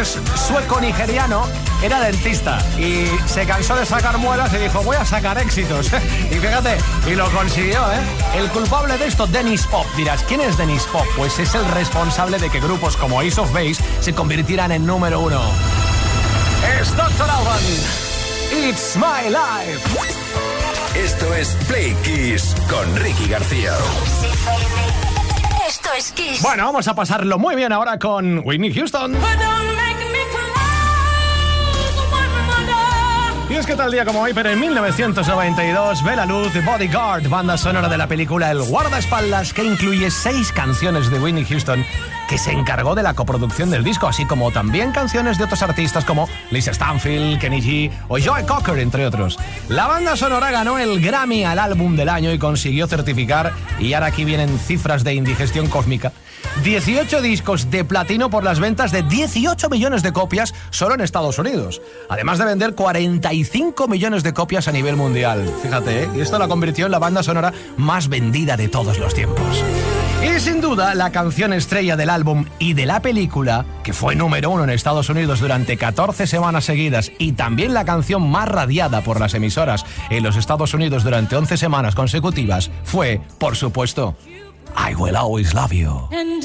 que es sueco-nigeriano era dentista y se cansó de sacar muelas y dijo voy a sacar éxitos. y fíjate, y lo consiguió, ¿eh? El culpable de esto, Dennis Pop. Dirás, ¿quién es Dennis Pop? Pues es el responsable de que grupos como Ace of Base se convirtieran en número uno. Es Dr. Alban. It's my life. Esto es Play Kiss con Ricky García. Esto es Kiss. Bueno, vamos a pasarlo muy bien ahora con Whitney Houston. Y es que tal día como hoy, pero en 1992, ve la luz Bodyguard, banda sonora de la película El guardaespaldas, que incluye seis canciones de Whitney Houston, que se encargó de la coproducción del disco, así como también canciones de otros artistas como Lisa Stanfield, Kenny G o Joe Cocker, entre otros. La banda sonora ganó el Grammy al álbum del año y consiguió certificar, y ahora aquí vienen cifras de indigestión cósmica, 18 discos de platino por las ventas de 18 millones de copias solo en Estados Unidos, además de vender 45 millones de copias a nivel mundial. Fíjate, ¿eh? y esto la convirtió en la banda sonora más vendida de todos los tiempos. Y sin duda, la canción estrella del álbum y de la película, que fue número uno en Estados Unidos durante 14 semanas seguidas, y también la canción más radiada por las emisoras en los Estados Unidos durante 11 semanas consecutivas, fue, por supuesto, I Will Always Love You. And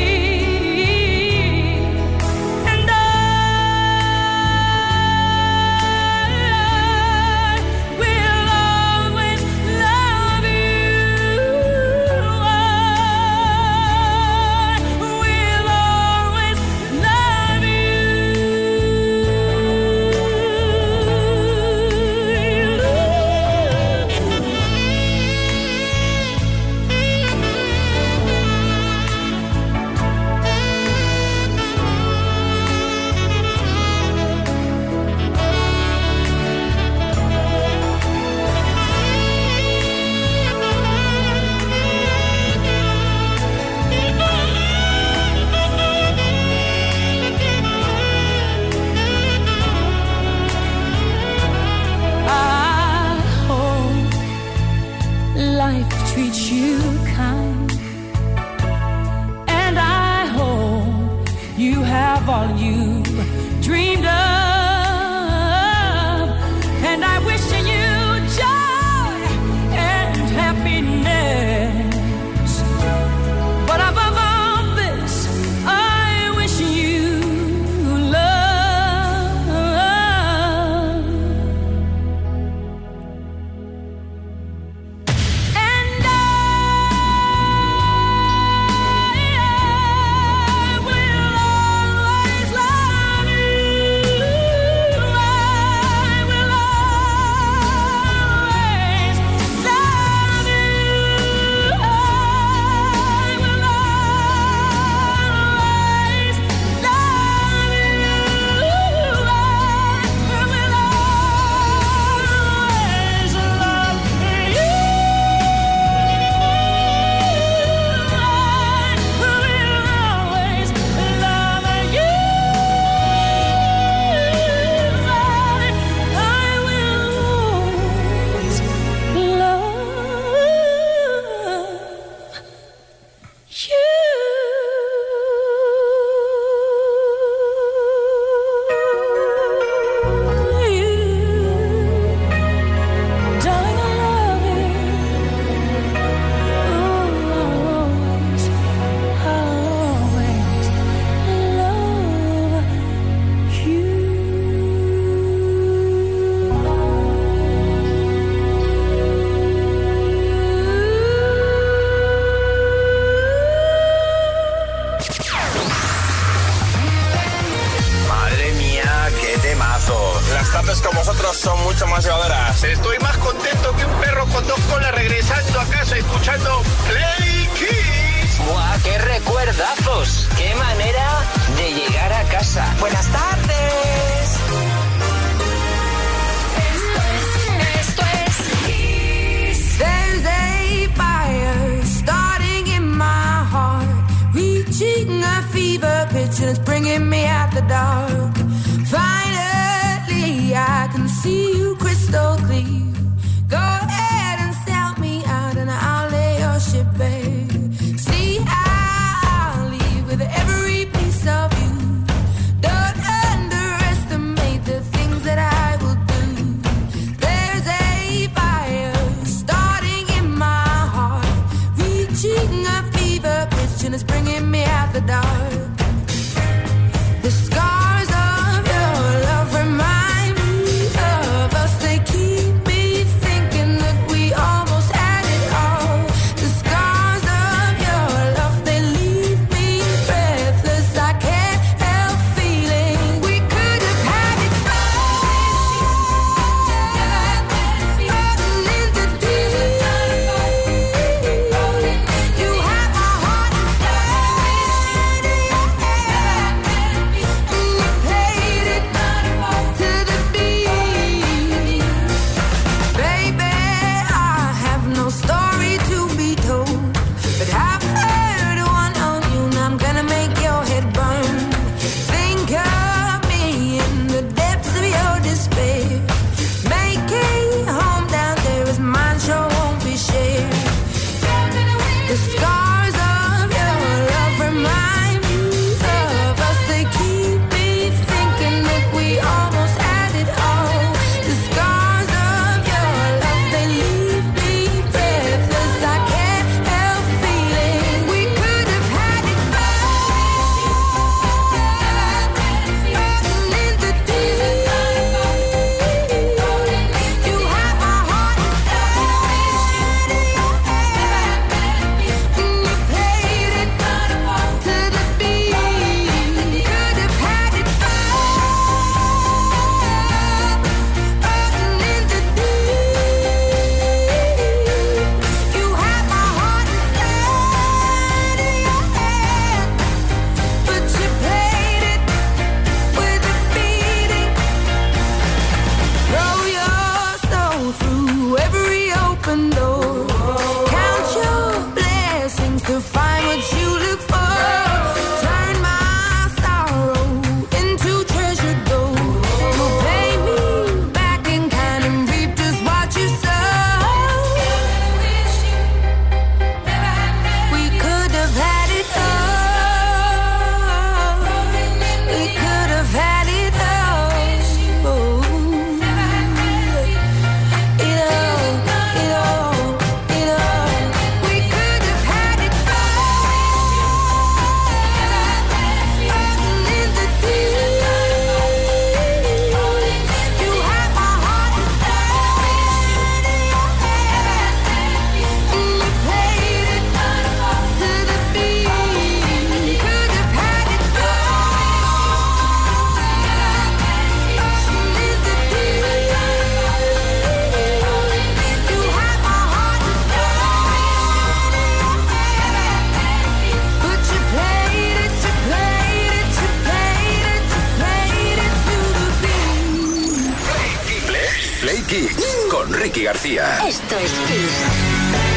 Kiss con Ricky García. Esto es Kiss.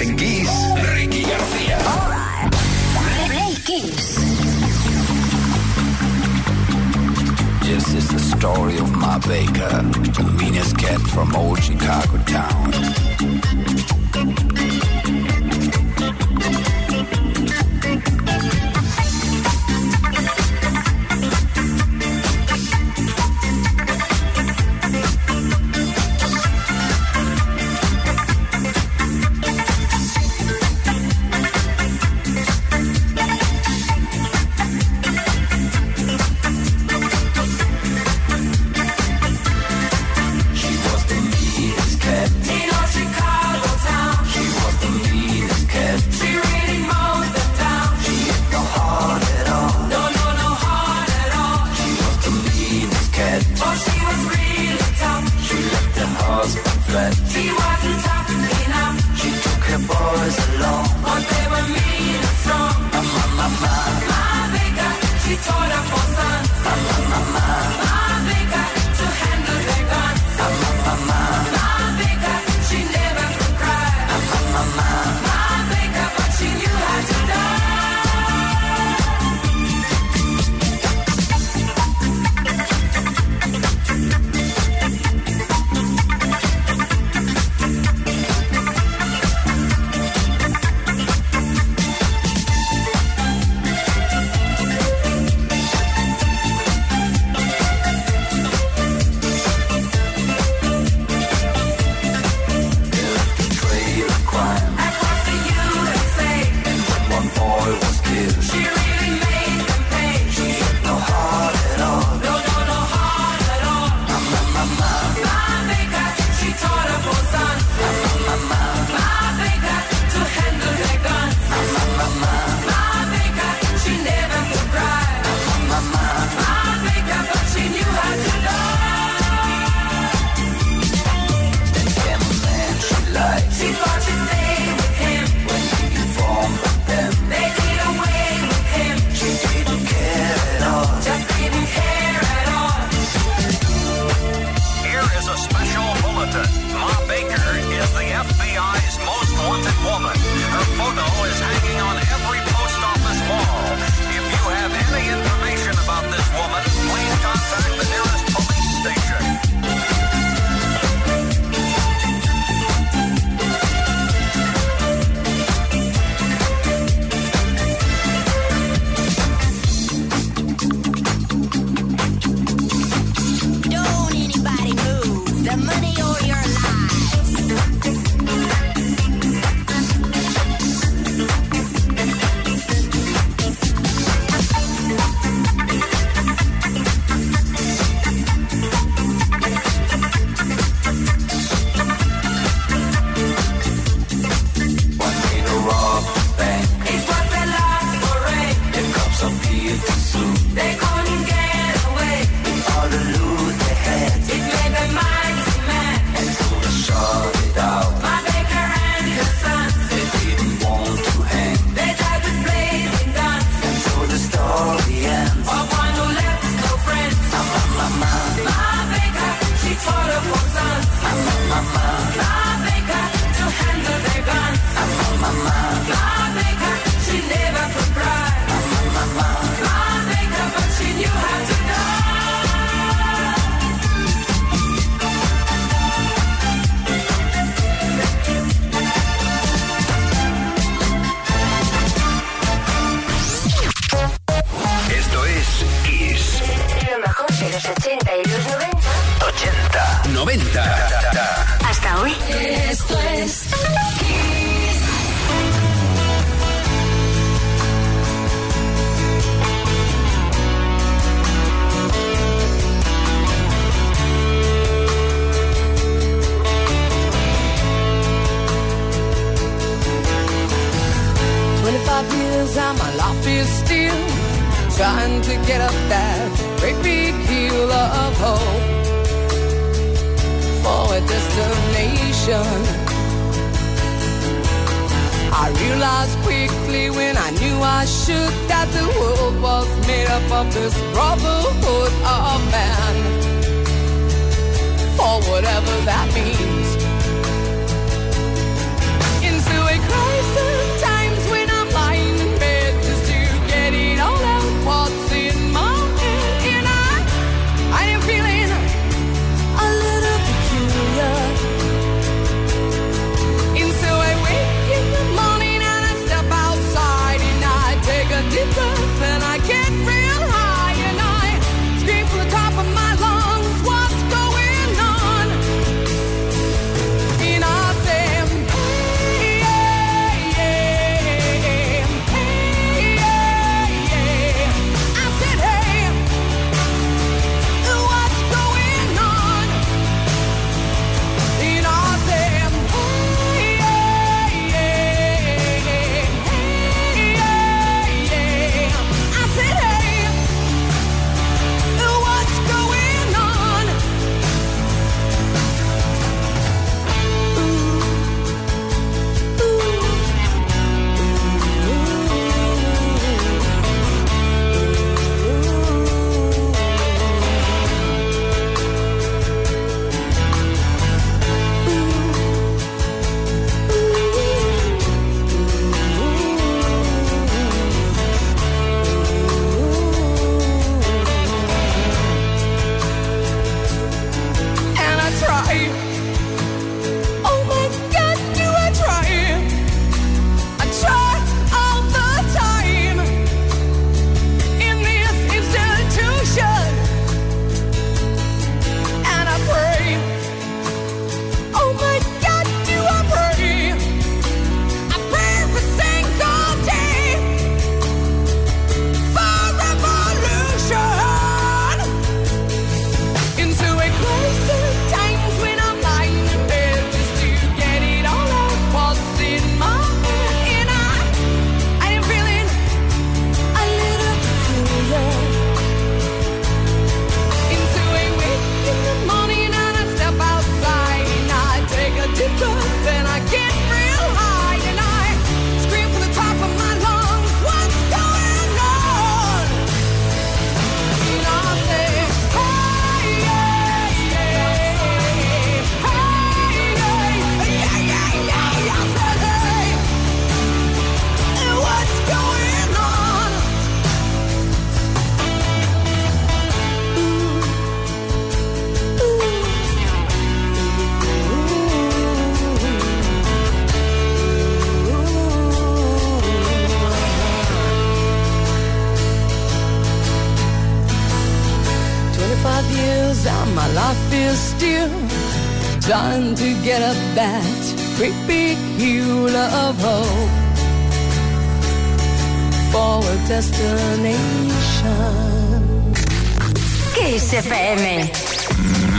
En Kiss, my, my, my, mind.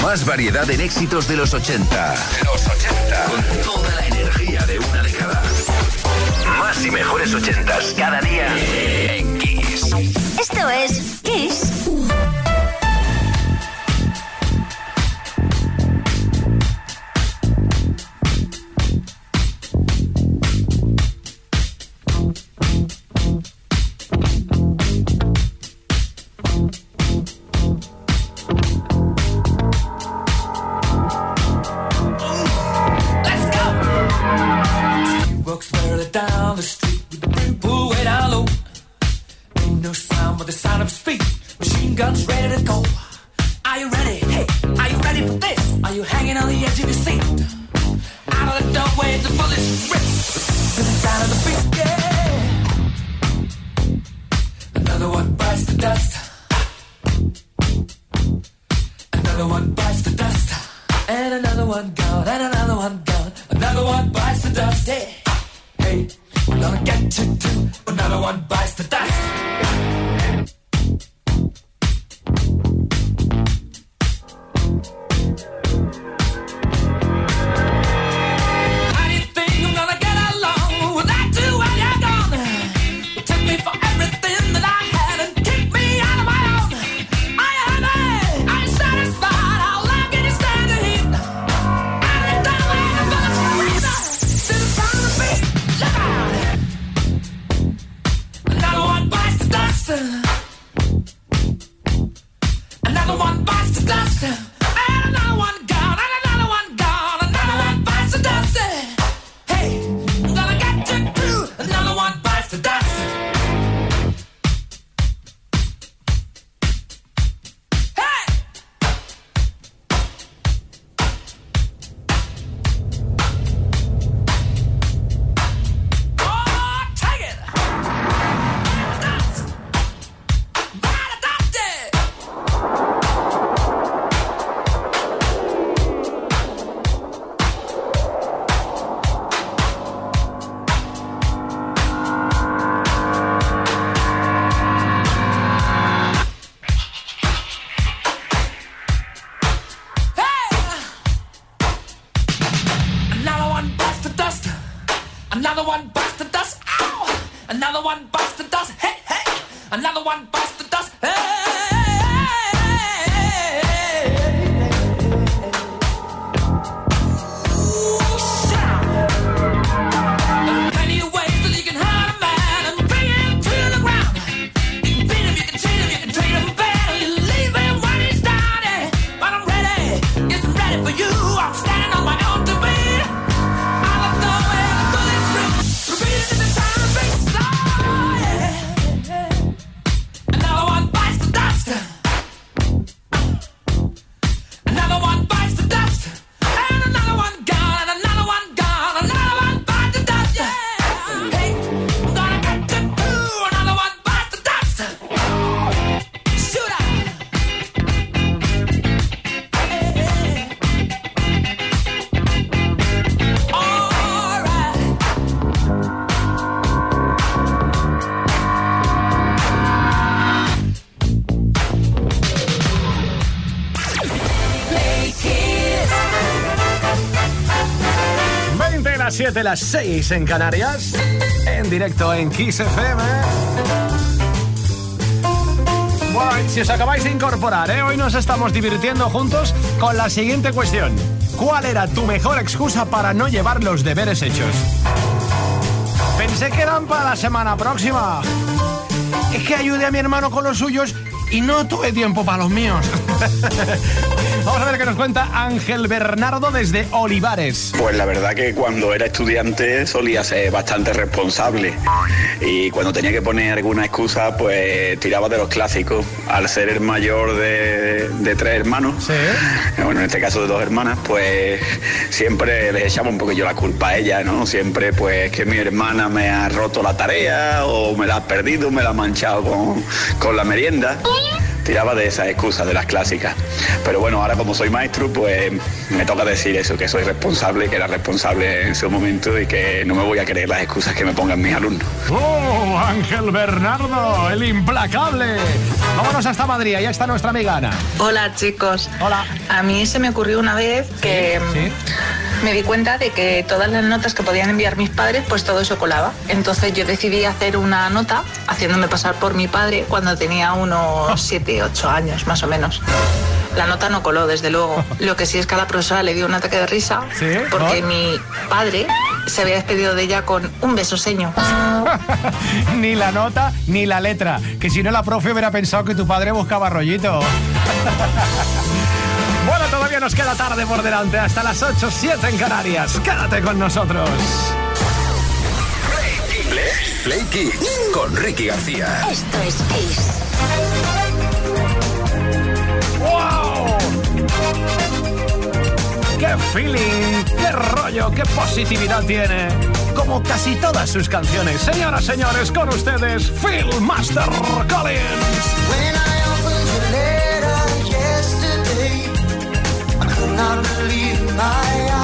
Más variedad en éxitos de los 80. Los 80. Con toda la energía de una década. Más y mejores 80s cada día en Kiss. Esto es Kiss. tick tick, but not a one bites 20 las 7, las 6 en Canarias. En directo en Kiss. Bueno, si os acabáis de incorporar, ¿eh? hoy nos estamos divirtiendo juntos con la siguiente cuestión. ¿Cuál era tu mejor excusa para no llevar los deberes hechos? Pensé que eran para la semana próxima. Es que ayudé a mi hermano con los suyos y no tuve tiempo para los míos. Vamos a ver qué nos cuenta Ángel Bernardo desde Olivares. Pues la verdad que cuando era estudiante solía ser bastante responsable y cuando tenía que poner alguna excusa pues tiraba de los clásicos. Al ser el mayor de, de tres hermanos, bueno en este caso de dos hermanas, pues siempre les echaba un poquillo la culpa a ella, ¿no? Siempre pues que mi hermana me ha roto la tarea o me la ha perdido, me la ha manchado con, con la merienda. Tiraba de esas excusas, de las clásicas. Pero bueno, ahora como soy maestro, pues me toca decir eso, que soy responsable, que era responsable en su momento y que no me voy a creer las excusas que me pongan mis alumnos. ¡Oh, Ángel Bernardo, el implacable! Vámonos hasta Madrid, ya está nuestra amiga Ana. Hola chicos. Hola. A mí se me ocurrió una vez que mm, me di cuenta de que todas las notas que podían enviar mis padres, pues todo eso colaba. Entonces yo decidí hacer una nota haciéndome pasar por mi padre cuando tenía unos 7, 8 años más o menos. La nota no coló, desde luego. Lo que sí es que a la profesora le dio un ataque de risa ¿Sí? porque ¿Por? mi padre se había despedido de ella con un beso seño. ni la nota ni la letra. Que si no, la profe hubiera pensado que tu padre buscaba rollito. Bueno, todavía nos queda tarde por delante, hasta las 8, 7 en Canarias. Quédate con nosotros. Play Kids con Ricky García. Esto es Kiss. ¡Wow! ¡Qué feeling! ¡Qué rollo! ¡Qué positividad tiene! Como casi todas sus canciones. Señoras, señores, con ustedes, Phil Master Collins. Not believe my eyes.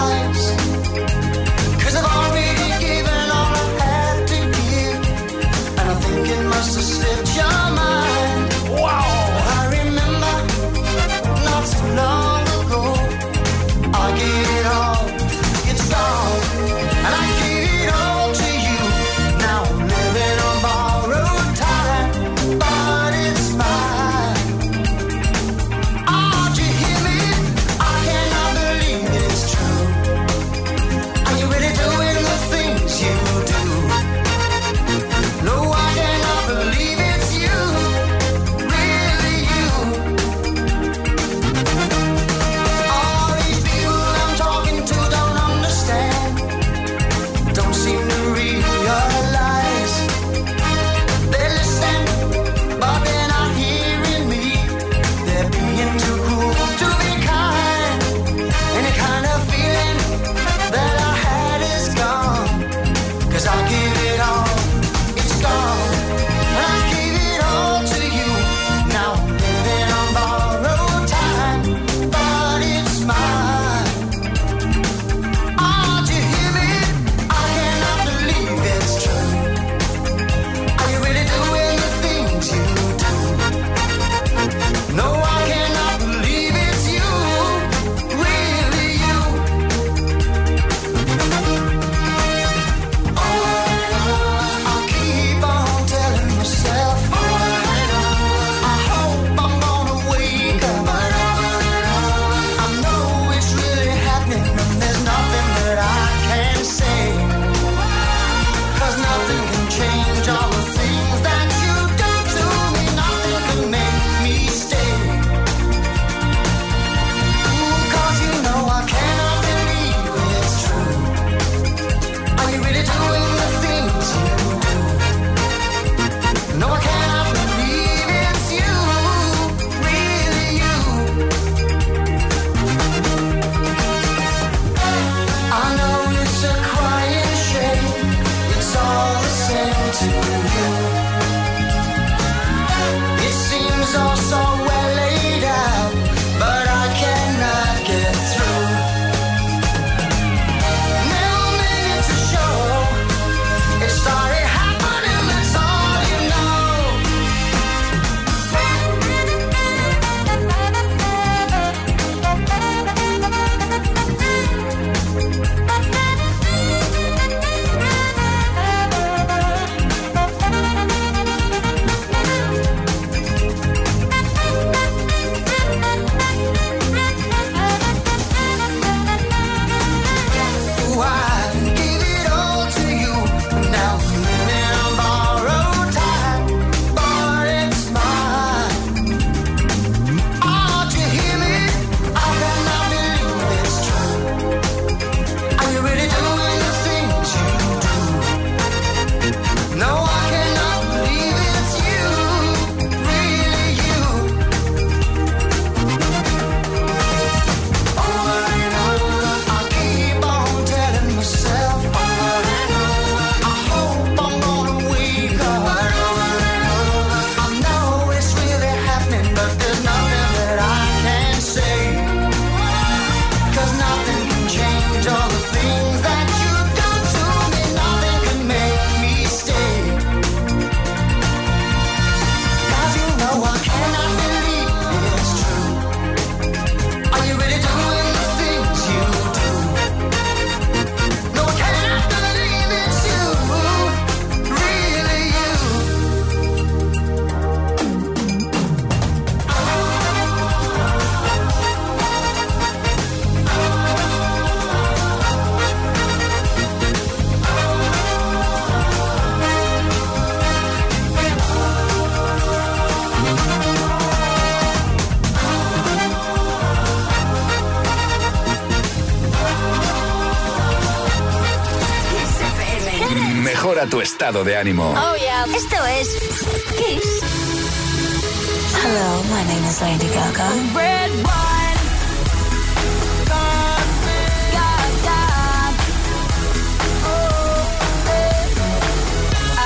estado de ánimo. Oh, yeah. Esto es Kiss. Hello, my name is Lady Gaga. Red wine. God, God, God. Oh,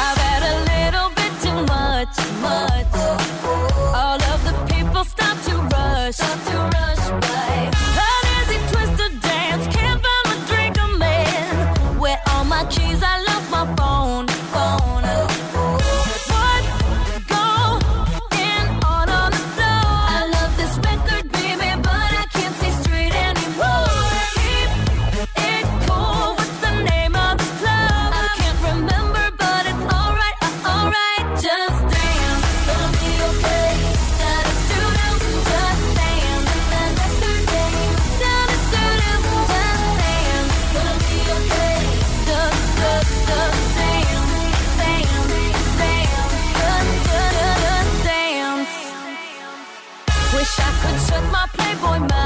I've had a little bit too much. much. my playboy mind.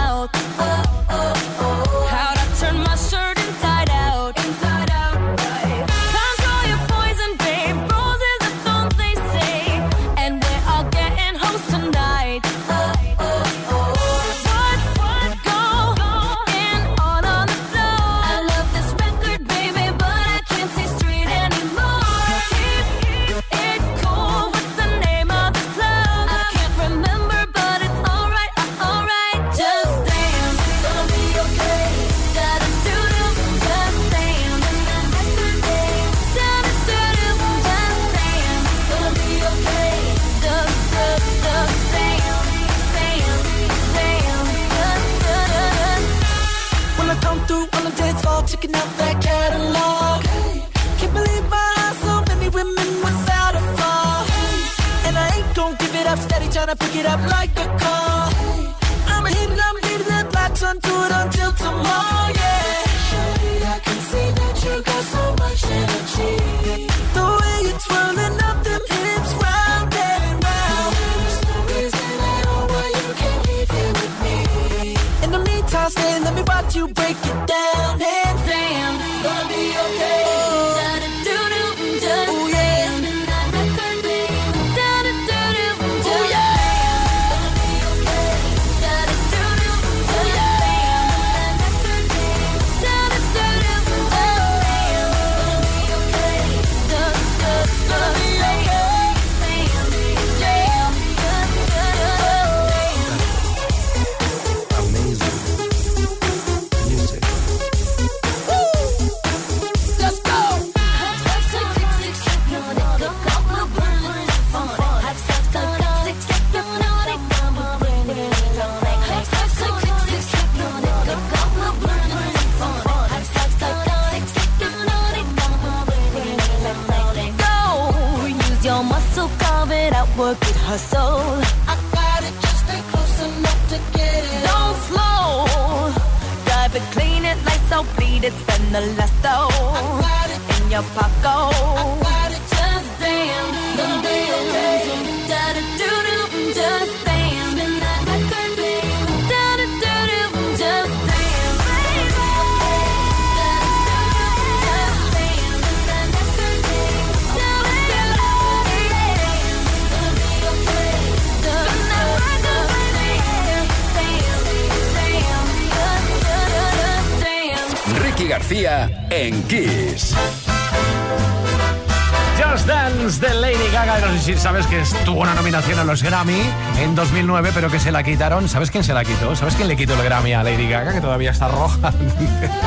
2009, pero que se la quitaron. ¿Sabes quién se la quitó? ¿Sabes quién le quitó el Grammy a Lady Gaga, que todavía está roja?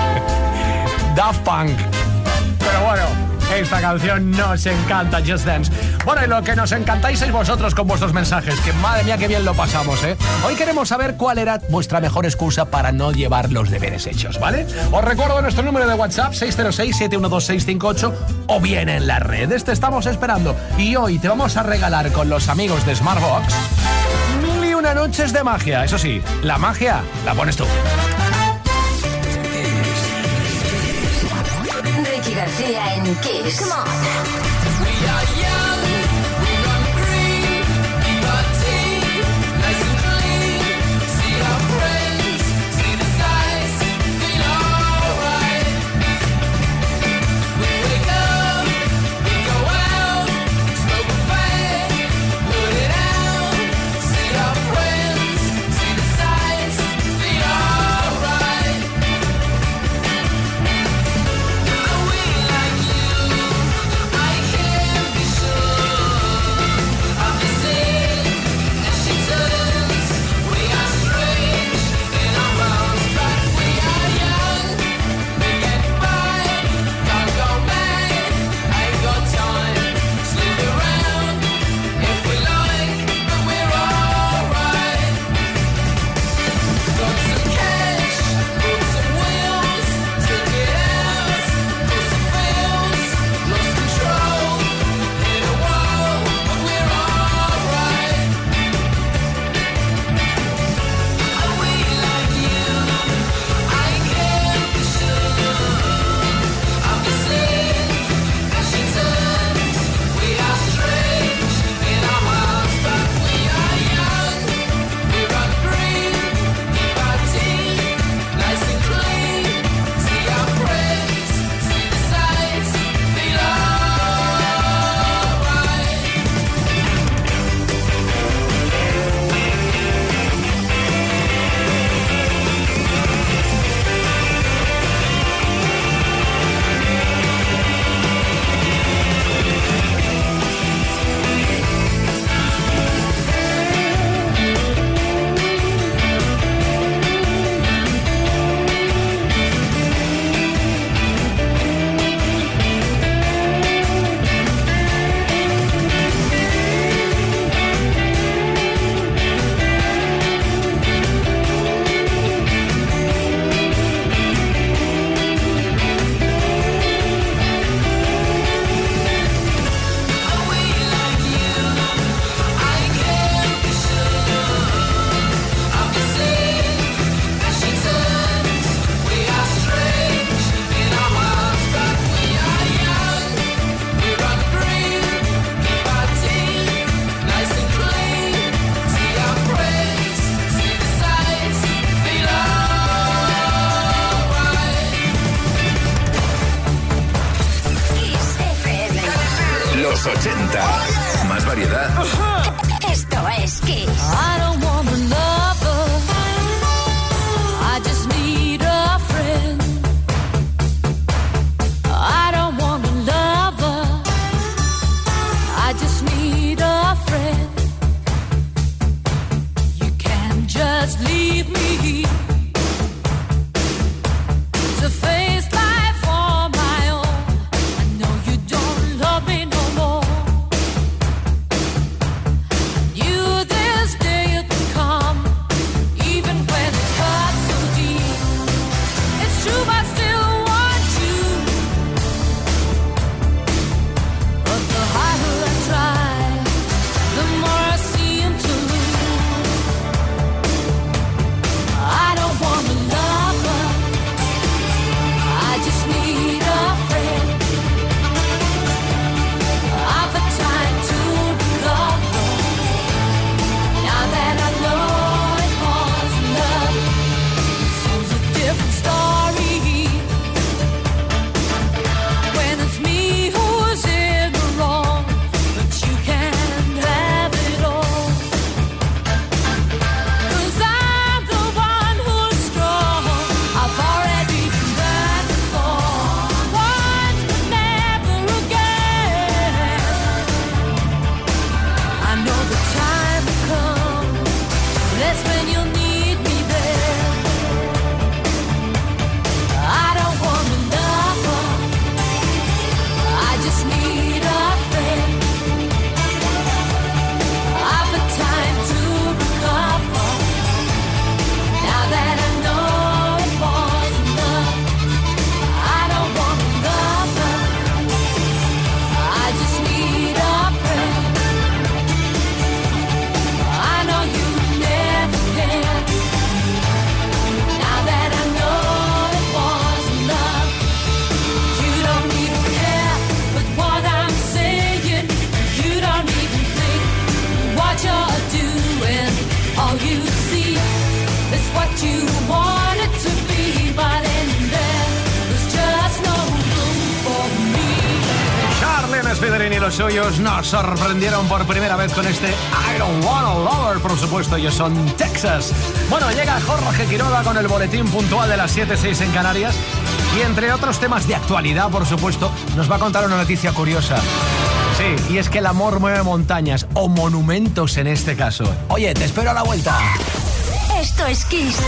Daft Punk. Pero bueno, esta canción nos encanta, Just Dance. Bueno, y lo que nos encantáis es vosotros con vuestros mensajes, que madre mía, qué bien lo pasamos, ¿eh? Hoy queremos saber cuál era vuestra mejor excusa para no llevar los deberes hechos, ¿vale? Os recuerdo nuestro número de WhatsApp, 606-712-658, o bien en las redes, te estamos esperando. Y hoy te vamos a regalar con los amigos de Smartbox 21 noches de magia. Eso sí, la magia la pones tú. Ricky García en Kiss. Come on. 80. Más variedad. Esto es Kiss. sorprendieron por primera vez con este I Don't Wanna Lover, por supuesto, ellos son Texas. Bueno, llega Jorge Quiroga con el boletín puntual de las 7.6 en Canarias y entre otros temas de actualidad, por supuesto, nos va a contar una noticia curiosa. Sí, y es que el amor mueve montañas, o monumentos en este caso. Oye, te espero a la vuelta. Esto es Kiss.